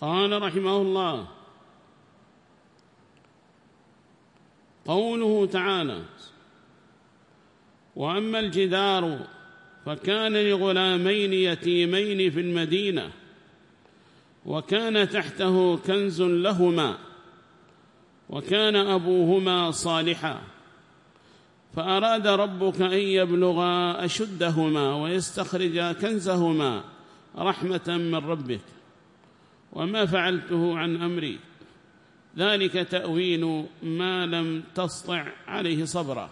قال رحمه الله قوله تعالى وأما الجدار فكان لغلامين يتيمين في المدينة وكان تحته كنز لهما وكان أبوهما صالحا فأراد ربك أن يبلغا أشدهما ويستخرجا كنزهما رحمة من ربك وما فعلته عن أمري. ذلك تأويل ما لم تسطع عليه صبرا.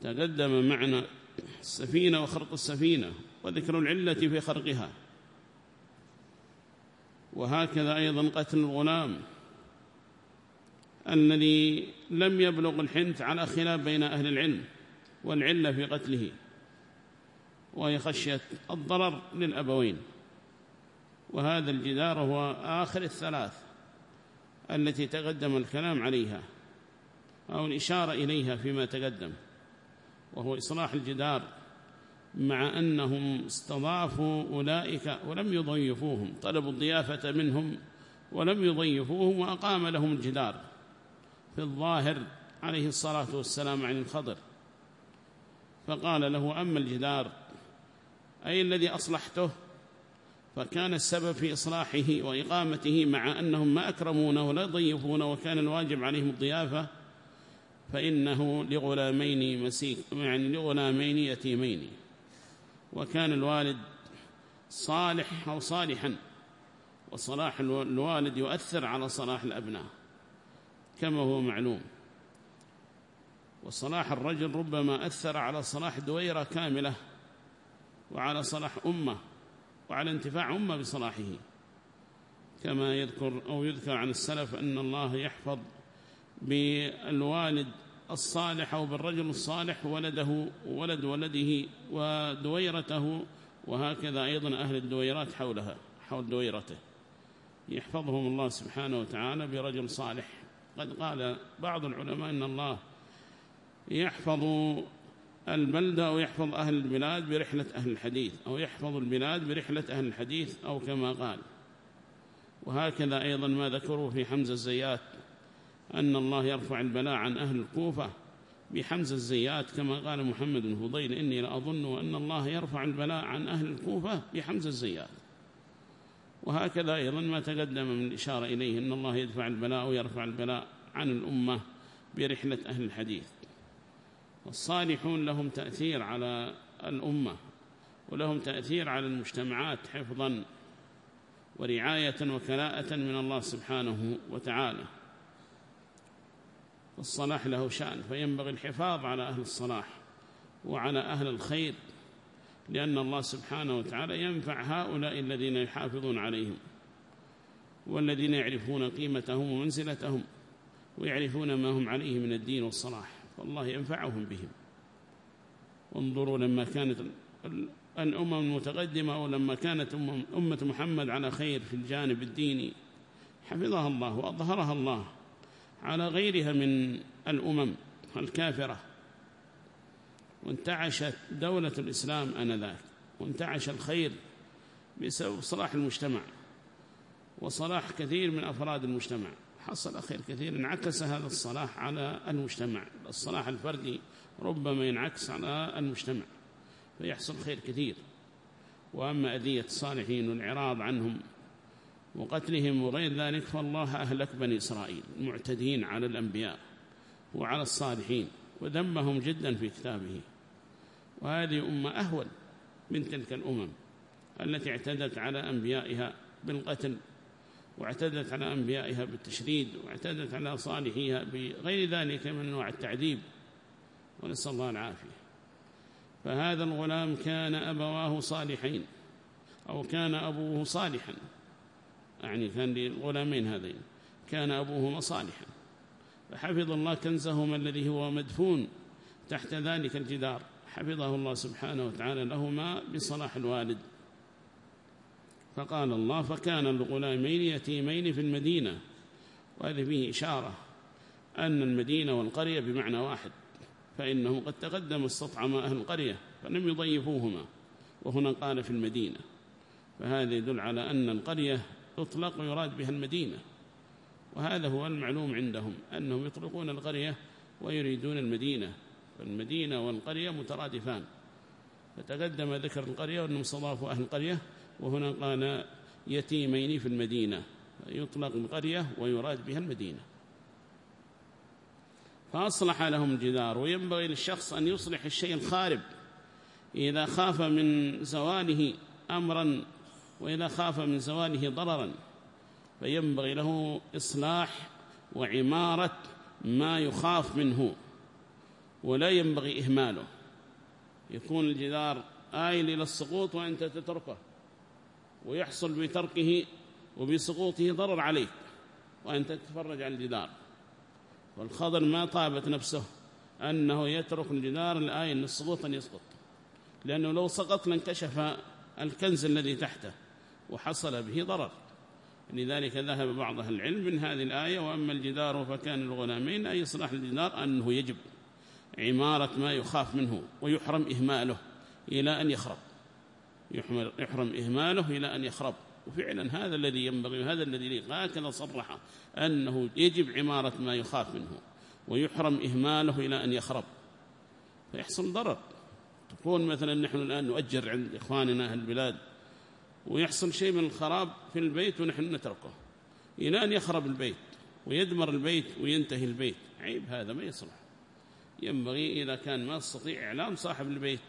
تقدم معنا السفينة وخرق السفينة وذكر العلة في خرقها. وهكذا أيضا قتل الغلام الذي لم يبلغ الحنث على خلاف بين أهل العلم والعلة في قتله. وهي خشية الضرر للأبوين. وهذا الجدار هو آخر الثلاث التي تقدم الكلام عليها أو الإشارة إليها فيما تقدم وهو إصلاح الجدار مع أنهم استضافوا أولئك ولم يضيفوهم طلبوا الضيافة منهم ولم يضيفوهم وأقام لهم الجدار في الظاهر عليه الصلاة والسلام عن الخضر. فقال له أما الجدار أي الذي أصلحته؟ فكان السبب في إصلاحه وإقامته مع أنهم ما أكرمونه ولا ضيفونه وكان الواجب عليهم الضيافة فإنه لغلامين مسيك يعني لغلامين يتيمين. وكان الوالد صالح أو صالحا وصلاح الوالد يؤثر على صلاح الأبناء كما هو معلوم. وصلاح الرجل ربما أثر على صلاح دويرة كاملة وعلى صلاح أمة. وعلى انتفاع أمة بصلاحه. كما يذكر أو يذكر عن السلف أن الله يحفظ بالوالد الصالح أو بالرجل الصالح ولده ولد ولده ودويرته وهكذا أيضا أهل الدويرات حولها حول دويرته. يحفظهم الله سبحانه وتعالى برجل صالح. قد قال بعض العلماء أن الله يحفظ البلدة أو يحفظ أهل البلاد برحلة أهل الحديث أو يحفظ البلاد برحلة أهل الحديث أو كما قال. وهكذا أيضا ما ذكروا في حمزة الزيات أن الله يرفع البلاء عن أهل الكوفة بحمزة الزيات كما قال محمد بن فضيل إني لأظن أن الله يرفع البلاء عن أهل الكوفة بحمزة الزيات. وهكذا أيضا ما تقدم من الإشارة إليه أن الله يدفع البلاء ويرفع البلاء عن الأمة برحلة أهل الحديث. والصالحون لهم تأثير على الأمة ولهم تأثير على المجتمعات حفظا ورعاية وكلاءة من الله سبحانه وتعالى. الصلاح له شأن فينبغي الحفاظ على أهل الصلاح وعلى أهل الخير لأن الله سبحانه وتعالى ينفع هؤلاء الذين يحافظون عليهم والذين يعرفون قيمتهم ومنزلتهم ويعرفون ما هم عليه من الدين والصلاح. فالله ينفعهم بهم. وانظروا لما كانت الأمم المتقدمة أو لما كانت أمة محمد على خير في الجانب الديني. حفظها الله وأظهرها الله على غيرها من الأمم الكافرة. وانتعشت دولة الإسلام أنذاك. وانتعش الخير بسبب صلاح المجتمع. وصلاح كثير من أفراد المجتمع. حصل خير كثير انعكس هذا الصلاح على المجتمع. الصلاح الفردي ربما ينعكس على المجتمع فيحصل خير كثير. وأما أذية الصالحين والعراض عنهم وقتلهم وغير ذلك فالله أهلك بني إسرائيل المعتدين على الأنبياء وعلى الصالحين وذمهم جدا في كتابه. وهذه أمة أهول من تلك الأمم التي اعتدت على أنبيائها بالقتل واعتدت على أنبيائها بالتشريد واعتدت على صالحيها بغير ذلك من أنواع التعذيب ونسأل الله العافية. فهذا الغلام كان أبواه صالحين أو كان أبوه صالحا. يعني كان للغلامين هذين كان أبوهما صالحا. فحفظ الله كنزهما الذي هو مدفون تحت ذلك الجدار. حفظه الله سبحانه وتعالى لهما بصلاح الوالد. فقال الله فكان الغلامين يتيمين في المدينة. وهذه فيه إشارة أن المدينة والقرية بمعنى واحد فإنه قد تقدم استطعم أهل القرية فلم يضيفوهما وهنا قال في المدينة. فهذا يدل على أن القرية يطلق ويراد بها المدينة. وهذا هو المعلوم عندهم أنهم يطلقون القرية ويريدون المدينة. فالمدينة والقرية مترادفان. فتقدم ذكر القرية وأنهم صضافوا أهل القرية وهنا قال يتيمين في المدينة يطلق القرية ويراد بها المدينة. فأصلح لهم الجدار وينبغي للشخص أن يصلح الشيء الخارب. إذا خاف من زواله أمرا وإذا خاف من زواله ضررا فينبغي له إصلاح وعمارة ما يخاف منه ولا ينبغي إهماله. يكون الجدار آيل إلى السقوط وأنت تتركه. ويحصل بتركه وبسقوطه ضرر عليك وأنت تتفرج عن الجدار والخضر ما طابت نفسه أنه يترك الجدار الآية للسقوط أن يسقط. لأنه لو سقط لانكشف الكنز الذي تحته وحصل به ضرر. لذلك ذهب بعض أهل العلم من هذه الآية وأما الجدار فكان الغلامين أي إصلاح الجدار أنه يجب عمارة ما يخاف منه ويحرم إهماله إلى أن يخرب. يحرم إهماله إلى أن يخرب. وفعلا هذا الذي ينبغي وهذا الذي هكذا صرح أنه يجب عمارة ما يخاف منه ويحرم إهماله إلى أن يخرب. فيحصل ضرر. تكون مثلا نحن الآن نؤجر عند إخواننا أهل البلاد ويحصل شيء من الخراب في البيت ونحن نتركه. إلى أن يخرب البيت ويدمر البيت وينتهي البيت. عيب هذا ما يصلح. ينبغي إذا كان ما تستطيع إعلام صاحب البيت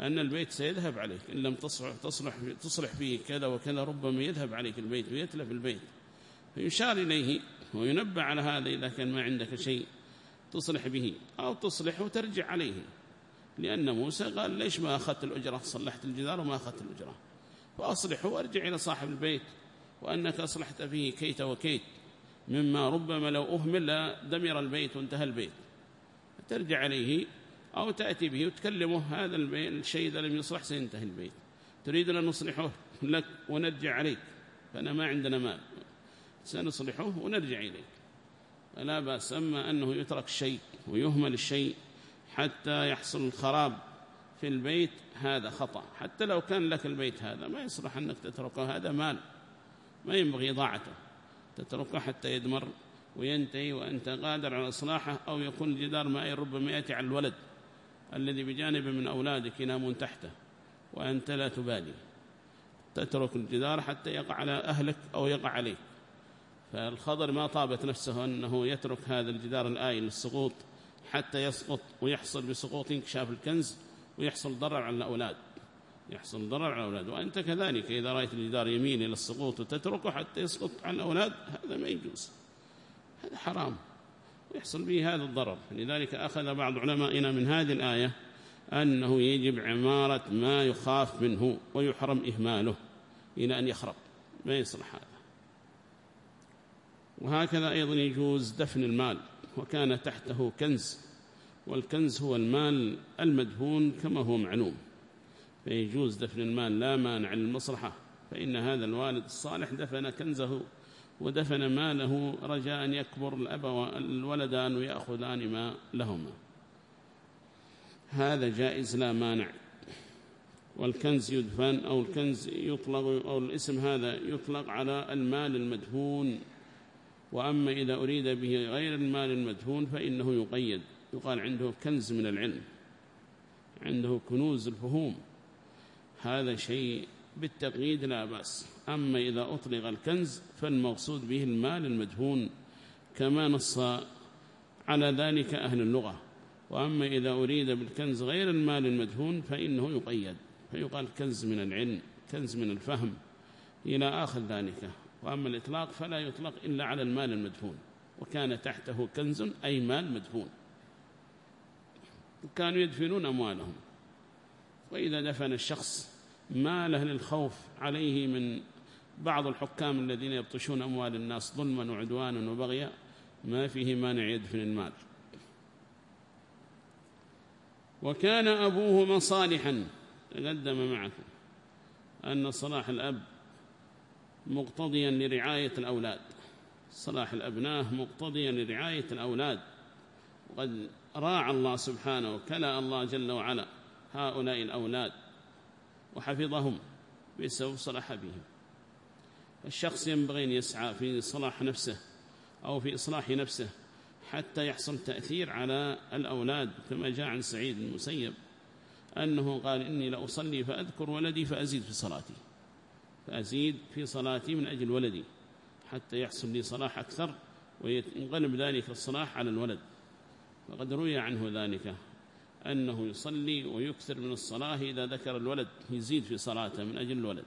أن البيت سيذهب عليك إن لم تصلح, تصلح, تصلح فيه كذا وكذا ربما يذهب عليك البيت ويتلف البيت فيشار إليه وينبه على هذا إذا كان ما عندك شيء تصلح به أو تصلح وترجع عليه. لأن موسى قال ليش ما أخذت الأجرة؟ صلحت الجدار وما أخذت الأجرة. فأصلحه وأرجع إلى صاحب البيت. وأنك أصلحت فيه كيت وكيت مما ربما لو أهمل دمر البيت وانتهى البيت. ترجع عليه أو تأتي به وتكلمه هذا الشيء إذا لم يصلح سينتهي البيت. تريد أن نصلحه لك ونرجع عليك فأنا ما عندنا مال. سنصلحه ونرجع إليك. فلا بأس أما أنه يترك الشيء ويهمل الشيء حتى يحصل الخراب في البيت هذا خطأ. حتى لو كان لك البيت هذا ما يصلح أنك تتركه هذا مال. ما ينبغي إضاعته. تتركه حتى يدمر وينتهي وأنت قادر على إصلاحه أو يكون الجدار مائي ربما يأتي على الولد. الذي بجانب من أولادك ينامون تحته وأنت لا تبالي. تترك الجدار حتى يقع على أهلك أو يقع عليك. فالخضر ما طابت نفسه أنه يترك هذا الجدار الآيل للسقوط حتى يسقط ويحصل بسقوط انكشاف الكنز ويحصل ضرر على الأولاد. يحصل ضرر على الأولاد. وأنت كذلك إذا رأيت الجدار يمين إلى السقوط وتتركه حتى يسقط على الأولاد هذا ما يجوز. هذا حرام. ويحصل به هذا الضرر. لذلك أخذ بعض علمائنا من هذه الآية أنه يجب عمارة ما يخاف منه ويحرم إهماله إلى أن يخرب. ما يصلح هذا. وهكذا أيضا يجوز دفن المال وكان تحته كنز والكنز هو المال المدهون كما هو معلوم. فيجوز دفن المال لا مانع للمصلحة فإن هذا الوالد الصالح دفن كنزه ودفن ماله رجاء أن يكبر الأب والولدان ويأخذان ما لهما. هذا جائز لا مانع. والكنز يدفن أو الكنز يطلق أو الاسم هذا يطلق على المال المدهون وأما إذا أريد به غير المال المدهون فإنه يقيد. يقال عنده كنز من العلم. عنده كنوز الفهوم. هذا شيء بالتقييد لا بأس. أما إذا أطلق الكنز فالمقصود به المال المدهون كما نص على ذلك أهل اللغة. وأما إذا أريد بالكنز غير المال المدهون فإنه يقيد فيقال كنز من العلم كنز من الفهم إلى آخر ذلك. وأما الإطلاق فلا يطلق إلا على المال المدفون وكان تحته كنز أي مال مدفون وكانوا يدفنون أموالهم. وإذا دفن الشخص ماله للخوف عليه من بعض الحكام الذين يبطشون أموال الناس ظلما وعدوانا وبغيا؟ ما فيه مانع يدفن المال. وكان أبوهما صالحا تقدم معكم أن صلاح الأب مقتضيا لرعاية الأولاد. صلاح الأبناء مقتضيا لرعاية الأولاد. وقد راعى الله سبحانه وكلا الله جل وعلا هؤلاء الأولاد. وحفظهم بسبب صلاح بهم. الشخص ينبغي أن يسعى في صلاح نفسه أو في إصلاح نفسه حتى يحصل تأثير على الأولاد كما جاء عن سعيد المسيب أنه قال إني لأصلي فأذكر ولدي فأزيد في صلاتي فأزيد في صلاتي من أجل ولدي حتى يحصل لي صلاح أكثر وينقلب ذلك الصلاح على الولد. فقد روي عنه ذلك. أنه يصلي ويكثر من الصلاة إذا ذكر الولد يزيد في صلاته من أجل الولد.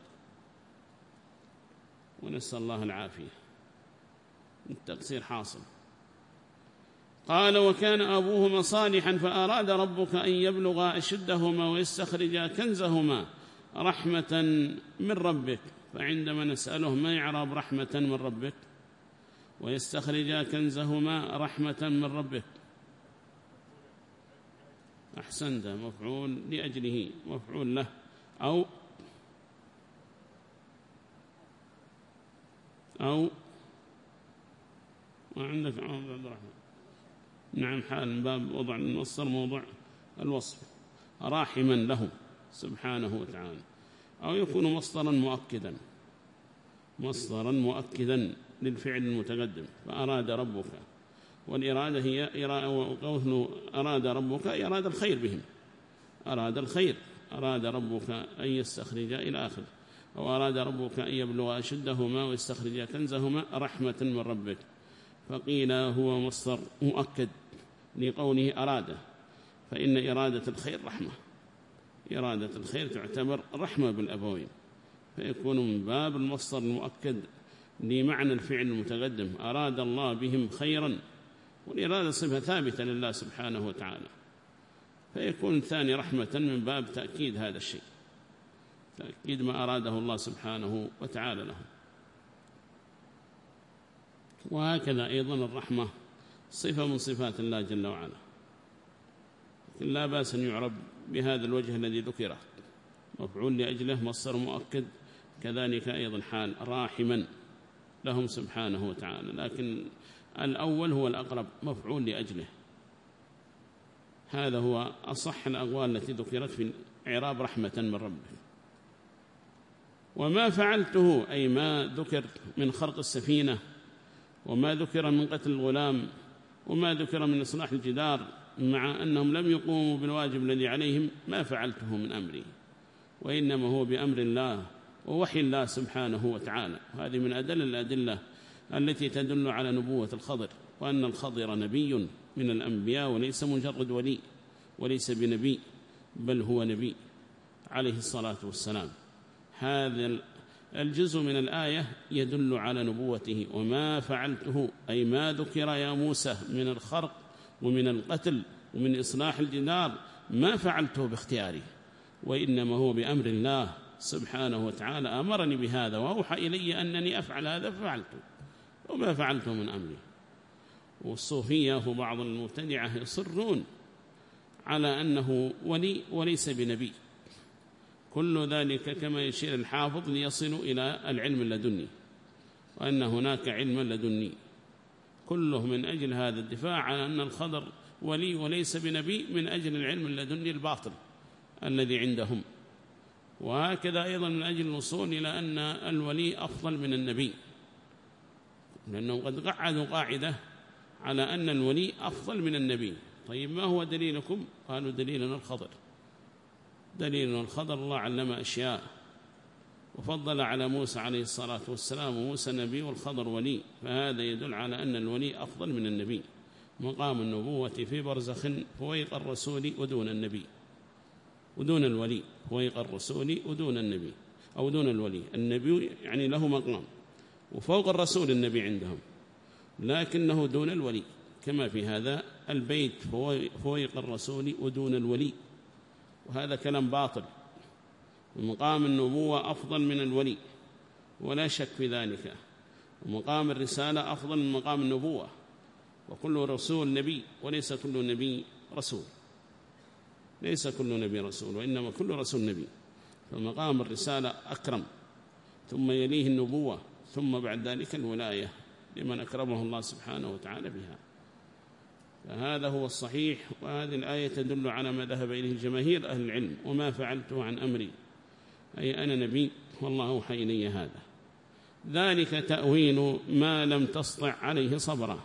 ونسأل الله العافية. التقصير حاصل. قال وكان أبوهما صالحا فأراد ربك أن يبلغ أشدهما ويستخرج كنزهما رحمة من ربك. فعندما نسأله ما يعرب رحمة من ربك؟ ويستخرج كنزهما رحمة من ربك. أحسنت مفعول لأجله مفعول له أو أو ما عندك عبد الرحمن. نعم حال من باب وضع المصدر موضع الوصف. راحما له سبحانه وتعالى. أو يكون مصدرا مؤكدا. مصدرا مؤكدا للفعل المتقدم. فأراد ربك والإرادة هي قوله أراد ربك أي أراد الخير بهم. أراد الخير. أراد ربك أن يستخرج إلى آخر. أو أراد ربك أن يبلغ أشدهما ويستخرج كنزهما رحمة من ربك. فقيل هو مصدر مؤكد لقوله أراد. فإن إرادة الخير رحمة. إرادة الخير تعتبر رحمة بالأبوين. فيكون من باب المصدر المؤكد لمعنى الفعل المتقدم. أراد الله بهم خيرا. والإرادة صفة ثابتة لله سبحانه وتعالى. فيكون ثاني رحمة من باب تأكيد هذا الشيء. تأكيد ما أراده الله سبحانه وتعالى له. وهكذا أيضا الرحمة صفة من صفات الله جل وعلا. لكن لا بأس أن يعرب بهذا الوجه الذي ذكره. مفعول لأجله مصر مؤكد. كذلك أيضا حال راحما لهم سبحانه وتعالى. لكن الأول هو الأقرب مفعول لأجله. هذا هو أصح الأقوال التي ذكرت في إعراب رحمة من ربه وما فعلته أي ما ذكر من خرق السفينة وما ذكر من قتل الغلام وما ذكر من إصلاح الجدار مع أنهم لم يقوموا بالواجب الذي عليهم ما فعلته من أمري. وإنما هو بأمر الله ووحي الله سبحانه وتعالى. وهذه من أدل الأدلة التي تدل على نبوة الخضر وأن الخضر نبي من الأنبياء وليس مجرد ولي وليس بنبي بل هو نبي عليه الصلاة والسلام. هذا الجزء من الآية يدل على نبوته وما فعلته أي ما ذكر يا موسى من الخرق ومن القتل ومن إصلاح الجدار ما فعلته باختياري وإنما هو بأمر الله سبحانه وتعالى أمرني بهذا وأوحى إلي أنني أفعل هذا ففعلته. وما فعلته من أمري والصوفية وبعض المبتدعة يصرون على أنه ولي وليس بنبي. كل ذلك كما يشير الحافظ ليصلوا إلى العلم اللدني وأن هناك علم لدني. كله من أجل هذا الدفاع على أن الخضر ولي وليس بنبي من أجل العلم اللدني الباطل الذي عندهم. وهكذا أيضا من أجل الوصول إلى أن الولي أفضل من النبي. لأنهم قد قعدوا قاعدة على أن الولي أفضل من النبي. طيب ما هو دليلكم؟ قالوا دليلنا الخضر. دليلنا الخضر الله علم أشياء. وفضل على موسى عليه الصلاة والسلام وموسى نبي والخضر ولي. فهذا يدل على أن الولي أفضل من النبي. مقام النبوة في برزخ فويق الرسول ودون النبي. ودون الولي فويق الرسول ودون النبي. أو دون الولي. النبي يعني له مقام. وفوق الرسول النبي عندهم لكنه دون الولي. كما في هذا البيت فويق الرسول ودون الولي. وهذا كلام باطل. ومقام النبوة أفضل من الولي ولا شك في ذلك. ومقام الرسالة أفضل من مقام النبوة. وكل رسول نبي وليس كل نبي رسول. ليس كل نبي رسول وإنما كل رسول نبي. فمقام الرسالة أكرم. ثم يليه النبوة. ثم بعد ذلك الولاية لمن أكرمه الله سبحانه وتعالى بها. فهذا هو الصحيح وهذه الآية تدل على ما ذهب إليه جماهير أهل العلم وما فعلته عن أمري. أي أنا نبي والله أوحى إلي هذا. ذلك تأويل ما لم تسطع عليه صبرا.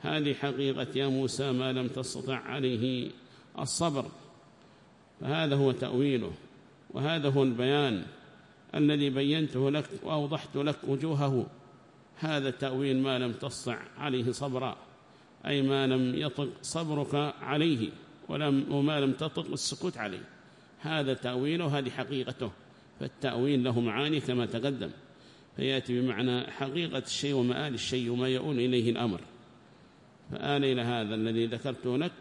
هذه حقيقة يا موسى ما لم تستطع عليه الصبر. فهذا هو تأويله وهذا هو البيان. الذي بينته لك وأوضحت لك وجوهه. هذا تأويل ما لم تسطع عليه صبرا أي ما لم يطق صبرك عليه ولم وما لم تطق السكوت عليه. هذا تأويله هذه حقيقته. فالتأويل له معاني كما تقدم. فيأتي بمعنى حقيقة الشيء ومآل الشيء وما يؤول إليه الأمر. فآل إلى هذا الذي ذكرته لك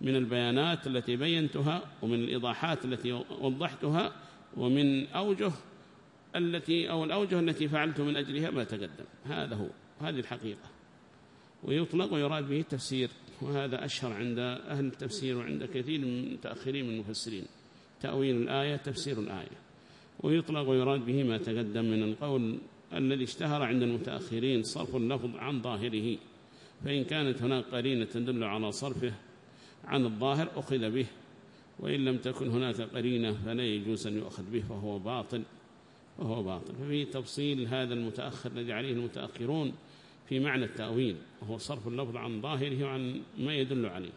من البيانات التي بينتها ومن الإيضاحات التي وضحتها ومن أوجه التي أو الأوجه التي فعلت من أجلها ما تقدم. هذا هو هذه الحقيقة. ويطلق ويراد به التفسير وهذا أشهر عند أهل التفسير وعند كثير من المتأخرين من المفسرين. تأويل الآية تفسير الآية. ويطلق ويراد به ما تقدم من القول الذي اشتهر عند المتأخرين صرف اللفظ عن ظاهره. فإن كانت هناك قرينة تدل على صرفه عن الظاهر أخذ به. وإن لم تكن هناك قرينة فلا يجوز أن يؤخذ به فهو باطل. وهو باطل. ففي تفصيل هذا المتأخر الذي عليه المتأخرون في معنى التأويل وهو صرف اللفظ عن ظاهره وعن ما يدل عليه.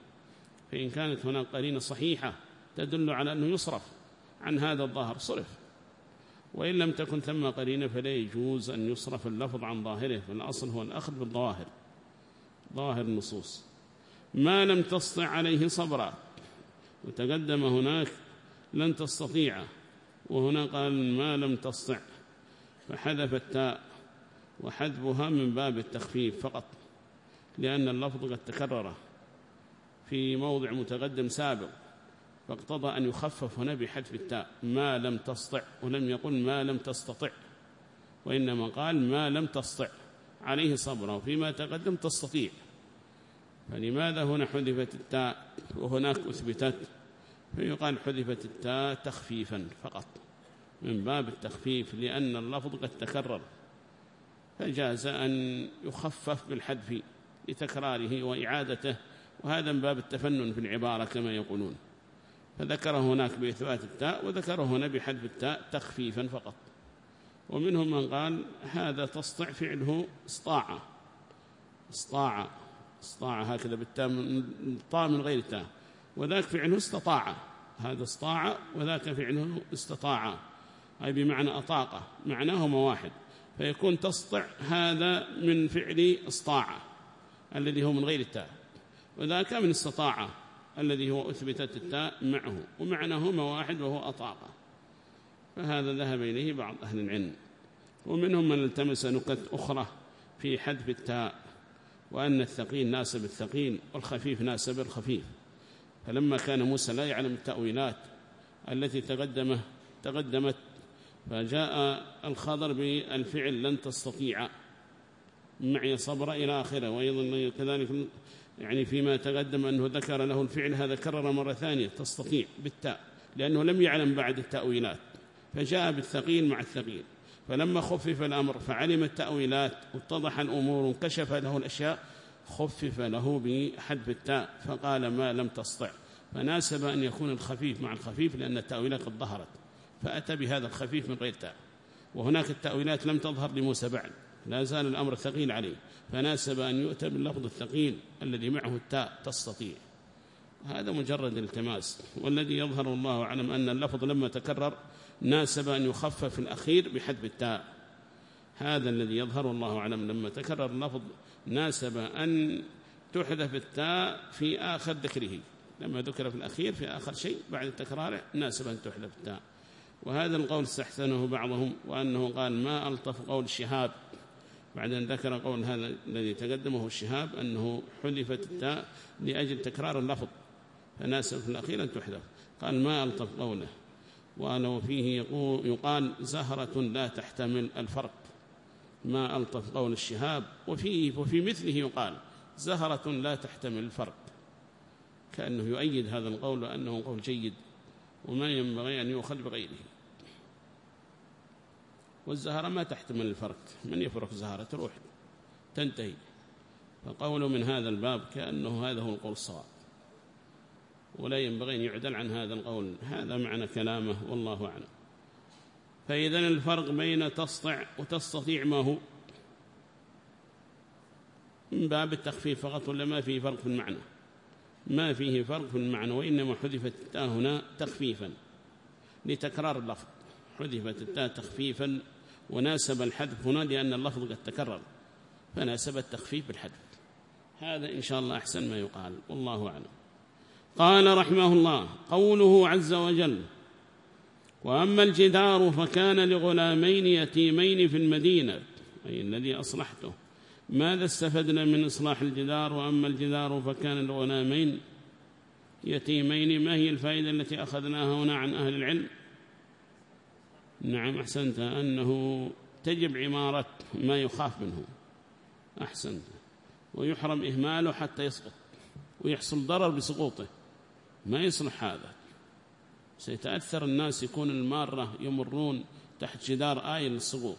فإن كانت هناك قرينة صحيحة تدل على أنه يصرف عن هذا الظاهر صرف. وإن لم تكن ثم قرينة فلا يجوز أن يصرف اللفظ عن ظاهره فالأصل هو الأخذ بالظواهر ظاهر النصوص. ما لم تستطع عليه صبرا وتقدم هناك لن تستطيع وهنا قال ما لم تستطع فحذف التاء وحذفها من باب التخفيف فقط لأن اللفظ قد تكرر في موضع متقدم سابق فاقتضى أن يخفف هنا بحذف التاء ما لم تستطع ولم يقل ما لم تستطع وإنما قال ما لم تستطع عليه صبرا وفيما تقدم تستطيع فلماذا هنا حذفت التاء؟ وهناك أثبتت فيقال حذفت التاء تخفيفا فقط من باب التخفيف لأن اللفظ قد تكرر فجاز أن يخفف بالحذف لتكراره وإعادته وهذا من باب التفنن في العبارة كما يقولون. فذكر هناك بإثبات التاء وذكره هنا بحذف التاء تخفيفا فقط. ومنهم من قال هذا تسطع فعله استطاع استطاع استطاع هكذا بالتاء من غير التاء وذاك فعله استطاع. هذا استطاع وذاك فعله استطاع. أي بمعنى أطاقة معناهما واحد. فيكون تسطع هذا من فعل استطاع الذي هو من غير التاء. وذاك من استطاع الذي هو أثبتت التاء معه ومعناهما واحد وهو أطاقة فهذا ذهب إليه بعض أهل العلم. ومنهم من التمس نكت أخرى في حذف التاء وأن الثقيل ناسب الثقيل والخفيف ناسب الخفيف. فلما كان موسى لا يعلم التأويلات التي تقدمه تقدمت فجاء الخضر بالفعل لن تستطيع. معي صبر إلى آخره وأيضا كذلك يعني فيما تقدم أنه ذكر له الفعل هذا كرر مرة ثانية تستطيع بالتاء لأنه لم يعلم بعد التأويلات فجاء بالثقيل مع الثقيل. فلما خفف الأمر فعلم التأويلات واتضح الأمور وانكشف له الأشياء خفف له بحذف التاء فقال ما لم تستطع. فناسب أن يكون الخفيف مع الخفيف لأن التأويلات قد ظهرت. فأتى بهذا الخفيف من غير تاء. وهناك التأويلات لم تظهر لموسى بعد. لا زال الأمر ثقيل عليه. فناسب أن يؤتى باللفظ الثقيل الذي معه التاء تستطيع. هذا مجرد التماس والذي يظهر الله أعلم أن اللفظ لما تكرر ناسب أن يخفف الأخير بحذف التاء. هذا الذي يظهر الله أعلم لما تكرر اللفظ ناسب أن تحذف التاء في آخر ذكره. لما ذكر في الأخير في آخر شيء بعد تكراره ناسب أن تحذف التاء. وهذا القول استحسنه بعضهم وأنه قال ما ألطف قول الشهاب بعد أن ذكر قول هذا الذي تقدمه الشهاب أنه حذفت التاء لأجل تكرار اللفظ. فناسب في الأخير أن تحذف. قال ما ألطف قوله. وأنه فيه يقال زهرة لا تحتمل الفرق. ما ألطف قول الشهاب وفيه وفي مثله يقال زهرة لا تحتمل الفرق. كأنه يؤيد هذا القول وأنه قول جيد وما ينبغي أن يؤخذ بغيره. والزهرة ما تحتمل الفرق. من يفرق زهرة تروح تنتهي. فقوله من هذا الباب كأنه هذا هو القول الصواب. ولا ينبغي أن يعدل عن هذا القول. هذا معنى كلامه والله أعلم. فإذا الفرق بين تسطع وتستطيع ما هو؟ من باب التخفيف فقط ولا ما فيه فرق في المعنى؟ ما فيه فرق في المعنى وإنما حذفت التاء هنا تخفيفا لتكرار اللفظ. حذفت التاء تخفيفا وناسب الحذف هنا لأن اللفظ قد تكرر فناسب التخفيف بالحذف. هذا إن شاء الله أحسن ما يقال والله أعلم. قال رحمه الله قوله عز وجل وأما الجدار فكان لغلامين يتيمين في المدينة أي الذي أصلحته. ماذا استفدنا من إصلاح الجدار؟ وأما الجدار فكان لغلامين يتيمين. ما هي الفائدة التي أخذناها هنا عن أهل العلم؟ نعم أحسنت. أنه تجب عمارة ما يخاف منه. أحسنت. ويحرم إهماله حتى يسقط ويحصل ضرر بسقوطه. ما يصلح هذا. سيتأثر الناس يكون المارة يمرون تحت جدار آية للسقوط.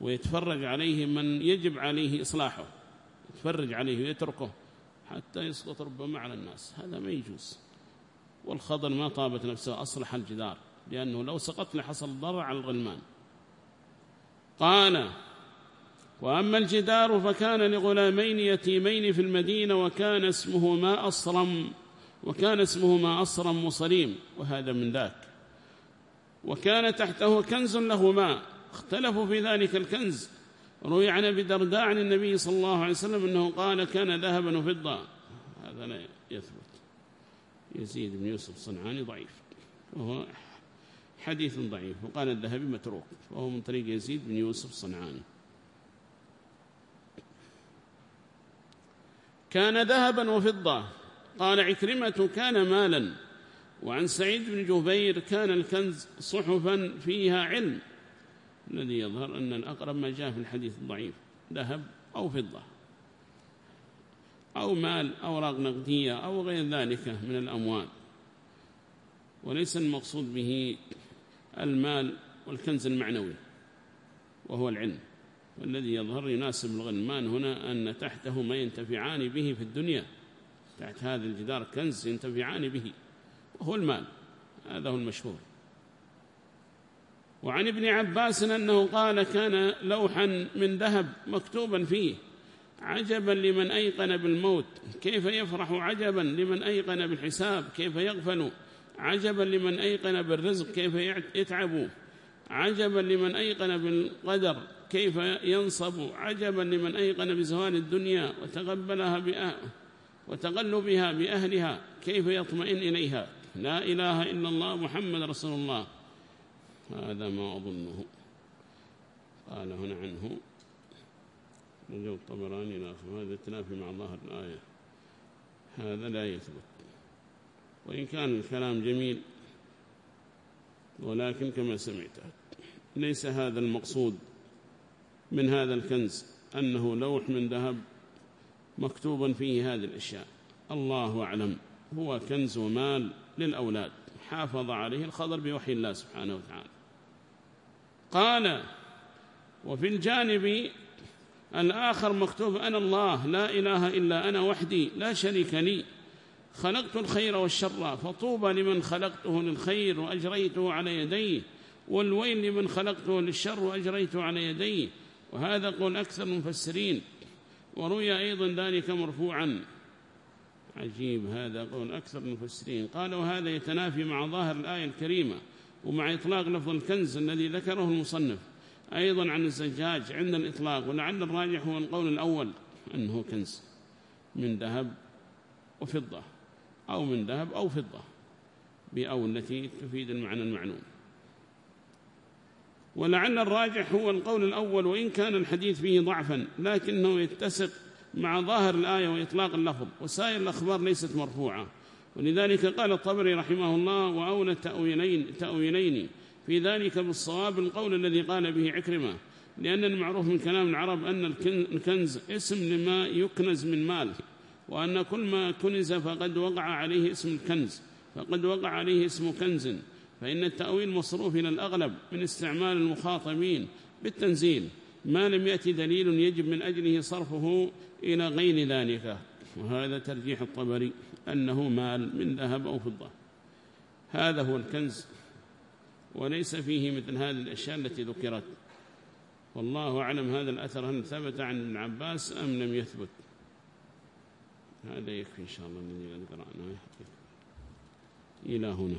ويتفرج عليه من يجب عليه إصلاحه. يتفرج عليه ويتركه حتى يسقط ربما على الناس. هذا ما يجوز. والخضر ما طابت نفسه أصلح الجدار. لأنه لو سقط لحصل ضرر على الغلمان. قال وأما الجدار فكان لغلامين يتيمين في المدينة وكان اسمهما أصرم. وكان اسمهما أصرم وصليم وهذا من ذاك. وكان تحته كنز لهما اختلفوا في ذلك الكنز. روي عن أبي درداء عن النبي صلى الله عليه وسلم أنه قال كان ذهبا وفضة هذا لا يثبت. يزيد بن يوسف الصنعاني ضعيف. وهو حديث ضعيف. وقال الذهبي متروك. وهو من طريق يزيد بن يوسف الصنعاني. كان ذهبا وفضة قال عكرمة كان مالا وعن سعيد بن جبير كان الكنز صحفا فيها علم. الذي يظهر أن الأقرب ما جاء في الحديث الضعيف ذهب أو فضة أو مال أوراق نقدية أو غير ذلك من الأموال. وليس المقصود به المال والكنز المعنوي وهو العلم. والذي يظهر يناسب الغنمان هنا أن تحته ما ينتفعان به في الدنيا. تحت هذا الجدار كنز ينتفعان به وهو المال هذا هو المشهور. وعن ابن عباس أنه قال كان لوحا من ذهب مكتوبا فيه عجبا لمن أيقن بالموت كيف يفرح عجبا لمن أيقن بالحساب كيف يغفل عجبا لمن أيقن بالرزق كيف يتعب عجبا لمن أيقن بالقدر كيف ينصب عجبا لمن أيقن بزوال الدنيا وتقبلها بأهل وتغلبها بأهلها كيف يطمئن إليها؟ لا إله إلا الله محمد رسول الله. هذا ما أظنه. قال هنا عنه. رجو الطبراني الآخر هذا التنافي مع ظاهر الآية. هذا لا يثبت. وإن كان الكلام جميل ولكن كما سمعت ليس هذا المقصود من هذا الكنز أنه لوح من ذهب مكتوبا فيه هذه الأشياء. الله أعلم. هو كنز ومال للأولاد. حافظ عليه الخضر بوحي الله سبحانه وتعالى. قال وفي الجانب الآخر مكتوب أنا الله لا إله إلا أنا وحدي لا شريك لي. خلقت الخير والشر فطوبى لمن خلقته للخير وأجريته على يديه والويل لمن خلقته للشر وأجريته على يديه. وهذا قول أكثر المفسرين. وروي أيضا ذلك مرفوعا. عجيب هذا قول أكثر المفسرين. قالوا هذا يتنافي مع ظاهر الآية الكريمة ومع إطلاق لفظ الكنز الذي ذكره المصنف. أيضا عن الزجاج عند الإطلاق ولعل الراجح هو القول الأول أنه كنز من ذهب وفضة أو من ذهب أو فضة بأو التي تفيد المعنى المعلوم. ولعل الراجح هو القول الأول وإن كان الحديث فيه ضعفا لكنه يتسق مع ظاهر الآية وإطلاق اللفظ وسائر الأخبار ليست مرفوعة. ولذلك قال الطبري رحمه الله وأولى التأويلين, تأويلين في ذلك بالصواب القول الذي قال به عكرمة لأن المعروف من كلام العرب أن الكنز اسم لما يكنز من مال وأن كل ما كنز فقد وقع عليه اسم الكنز فقد وقع عليه اسم كنز. فإن التأويل مصروف إلى الأغلب من استعمال المخاطبين بالتنزيل ما لم يأتي دليل يجب من أجله صرفه إلى غير ذلك. وهذا ترجيح الطبري أنه مال من ذهب أو فضة. هذا هو الكنز وليس فيه مثل هذه الأشياء التي ذكرت. والله أعلم هذا الأثر هل ثبت عن ابن عباس أم لم يثبت. هذا يكفي إن شاء الله الذي قرأناه إلى هنا.